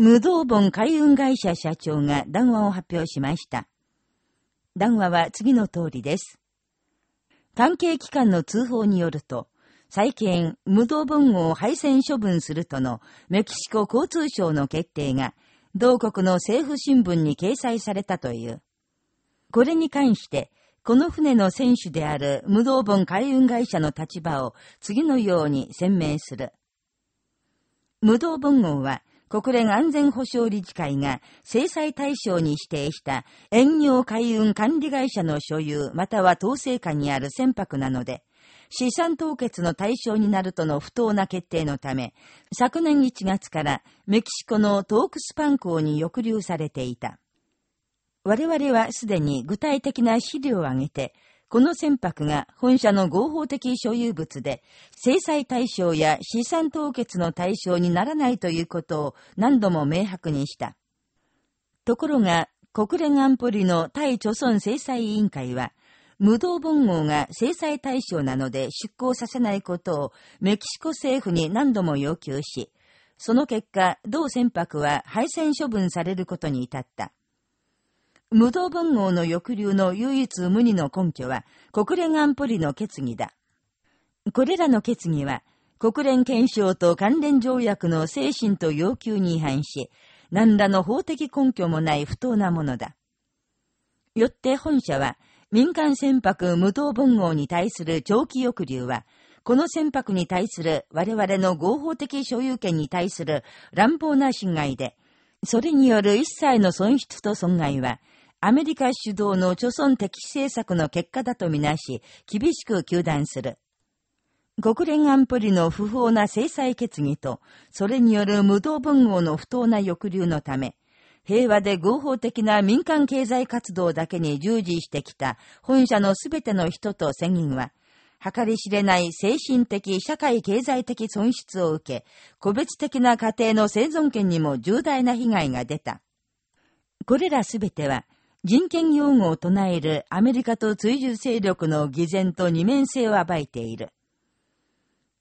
無道本海運会社社長が談話を発表しました。談話は次の通りです。関係機関の通報によると、最近、無道文を配線処分するとのメキシコ交通省の決定が、同国の政府新聞に掲載されたという。これに関して、この船の選手である無道本海運会社の立場を次のように鮮明する。無道文号は、国連安全保障理事会が制裁対象に指定した遠洋海運管理会社の所有または統制下にある船舶なので、資産凍結の対象になるとの不当な決定のため、昨年1月からメキシコのトークスパン港に抑留されていた。我々はすでに具体的な資料を挙げて、この船舶が本社の合法的所有物で、制裁対象や資産凍結の対象にならないということを何度も明白にした。ところが、国連安保理の対貯村制裁委員会は、無道文号が制裁対象なので出港させないことをメキシコ政府に何度も要求し、その結果、同船舶は廃船処分されることに至った。無道文号の抑留の唯一無二の根拠は国連安保理の決議だ。これらの決議は国連憲章と関連条約の精神と要求に違反し、何らの法的根拠もない不当なものだ。よって本社は民間船舶無道文号に対する長期抑留は、この船舶に対する我々の合法的所有権に対する乱暴な侵害で、それによる一切の損失と損害は、アメリカ主導の貯村的政策の結果だとみなし、厳しく求断する。国連安保理の不法な制裁決議と、それによる無道文号の不当な抑留のため、平和で合法的な民間経済活動だけに従事してきた本社のすべての人と船員は、計り知れない精神的、社会経済的損失を受け、個別的な家庭の生存権にも重大な被害が出た。これらすべては、人権擁護を唱えるアメリカと追従勢力の偽善と二面性を暴いている。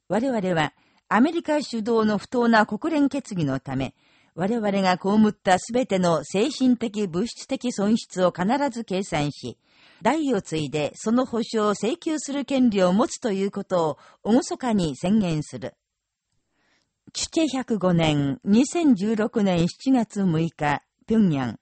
我々は、アメリカ主導の不当な国連決議のため、我々が被ったすべての精神的物質的損失を必ず計算し、代を継いでその保障を請求する権利を持つということを厳かに宣言する。チチェ105年2016年7月6日、平壌。